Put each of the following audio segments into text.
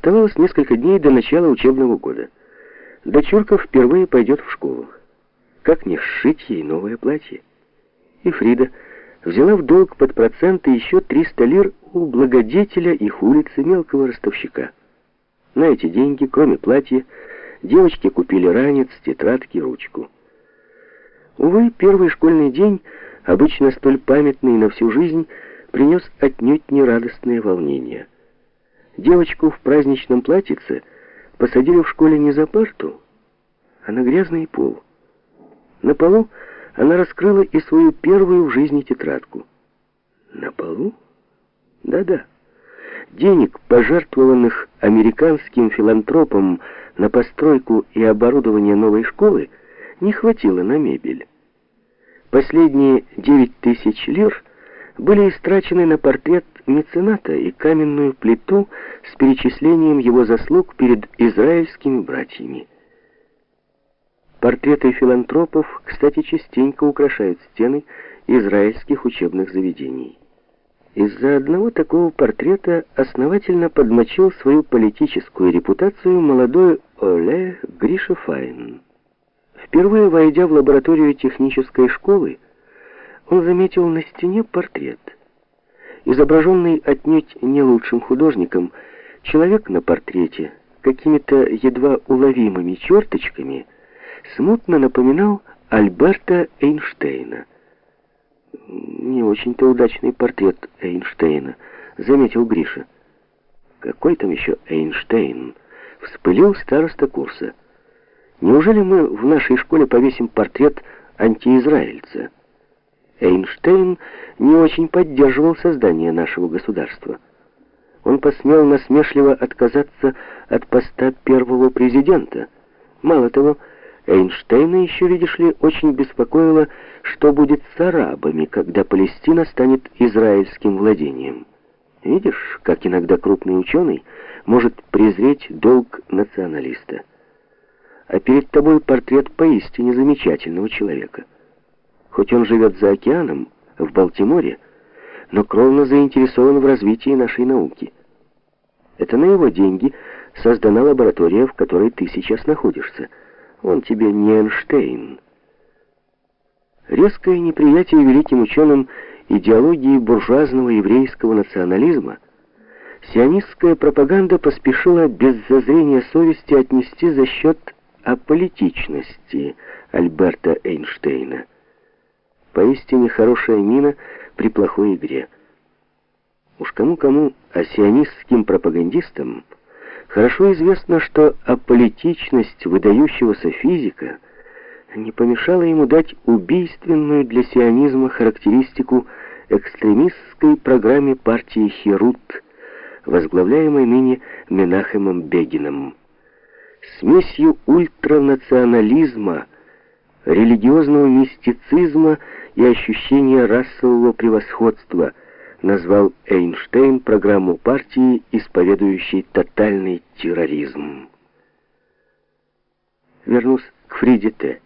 Оставалось несколько дней до начала учебного года. Дочурка впервые пойдет в школу. Как не сшить ей новое платье? И Фрида взяла в долг под проценты еще 300 лир у благодетеля их улицы мелкого ростовщика. На эти деньги, кроме платья, девочки купили ранец, тетрадки, ручку. Увы, первый школьный день, обычно столь памятный на всю жизнь, принес отнюдь нерадостные волнения. Девочку в праздничном платьице посадили в школе не за парту, а на грязный пол. На полу она раскрыла и свою первую в жизни тетрадку. На полу? Да-да. Денег, пожертвованных американским филантропом на постройку и оборудование новой школы, не хватило на мебель. Последние девять тысяч лир были истрачены на портрет мецената и каменную плиту с перечислением его заслуг перед израильскими братьями. Портреты филантропов, кстати, частенько украшают стены израильских учебных заведений. Из-за одного такого портрета основательно подмочил свою политическую репутацию молодой Оле Гриша Файн. Впервые войдя в лабораторию технической школы, он заметил на стене портрет. Изображенный отнюдь не лучшим художником, человек на портрете какими-то едва уловимыми черточками смутно напоминал Альберта Эйнштейна. «Не очень-то удачный портрет Эйнштейна», — заметил Гриша. «Какой там еще Эйнштейн?» — вспылил староста курса. «Неужели мы в нашей школе повесим портрет антиизраильца?» Эйнштейн не очень поддерживал создание нашего государства. Он посмел насмешливо отказаться от поста первого президента. Мало того, Эйнштейна еще, видишь ли, очень беспокоило, что будет с арабами, когда Палестина станет израильским владением. Видишь, как иногда крупный ученый может презреть долг националиста. А перед тобой портрет поистине замечательного человека. Хоть он живет за океаном, в Балтиморе, но кровно заинтересован в развитии нашей науки. Это на его деньги создана лаборатория, в которой ты сейчас находишься. Он тебе не Эйнштейн. Резкое неприятие великим ученым идеологии буржуазного еврейского национализма сионистская пропаганда поспешила без зазрения совести отнести за счет аполитичности Альберта Эйнштейна. Поистине хорошая мина при плохой игре. Уж кому-кому, а сионистским пропагандистам хорошо известно, что аполитичность выдающегося физика не помешала ему дать убийственную для сионизма характеристику экстремистской программе партии Херут, возглавляемой ныне Менахемом Бегином. Смесью ультранационализма, религиозного мистицизма и ощущение расового превосходства, назвал Эйнштейн программу партии, исповедующей тотальный терроризм. Вернусь к Фриде Т.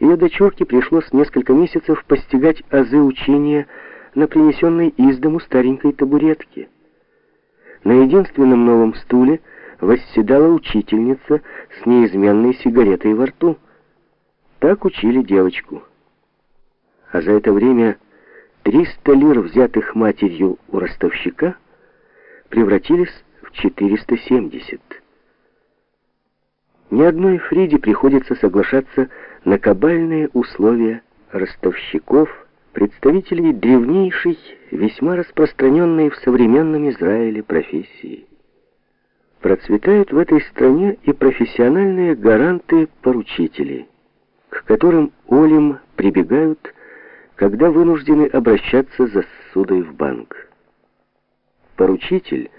Ее дочурке пришлось несколько месяцев постигать азы учения на принесенной из дому старенькой табуретке. На единственном новом стуле восседала учительница с неизменной сигаретой во рту. Так учили девочку а за это время 300 лир, взятых матерью у ростовщика, превратились в 470. Ни одной Фриде приходится соглашаться на кабальные условия ростовщиков, представителей древнейшей, весьма распространенной в современном Израиле профессии. Процветают в этой стране и профессиональные гаранты-поручители, к которым Олим прибегают когда вынуждены обращаться за ссудой в банк. Поручитель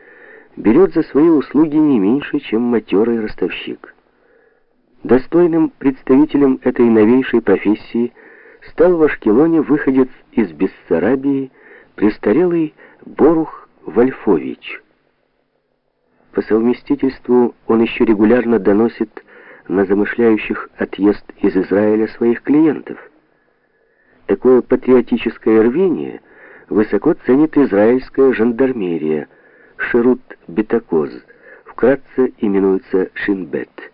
берет за свои услуги не меньше, чем матерый ростовщик. Достойным представителем этой новейшей профессии стал в Ашкелоне выходец из Бессарабии, престарелый Борух Вольфович. По совместительству он еще регулярно доносит на замышляющих отъезд из Израиля своих клиентов – Такое патриотическое рвение высоко ценит израильская жандармерия, Шерут Бетакоз, вкратце именуется Шинбет.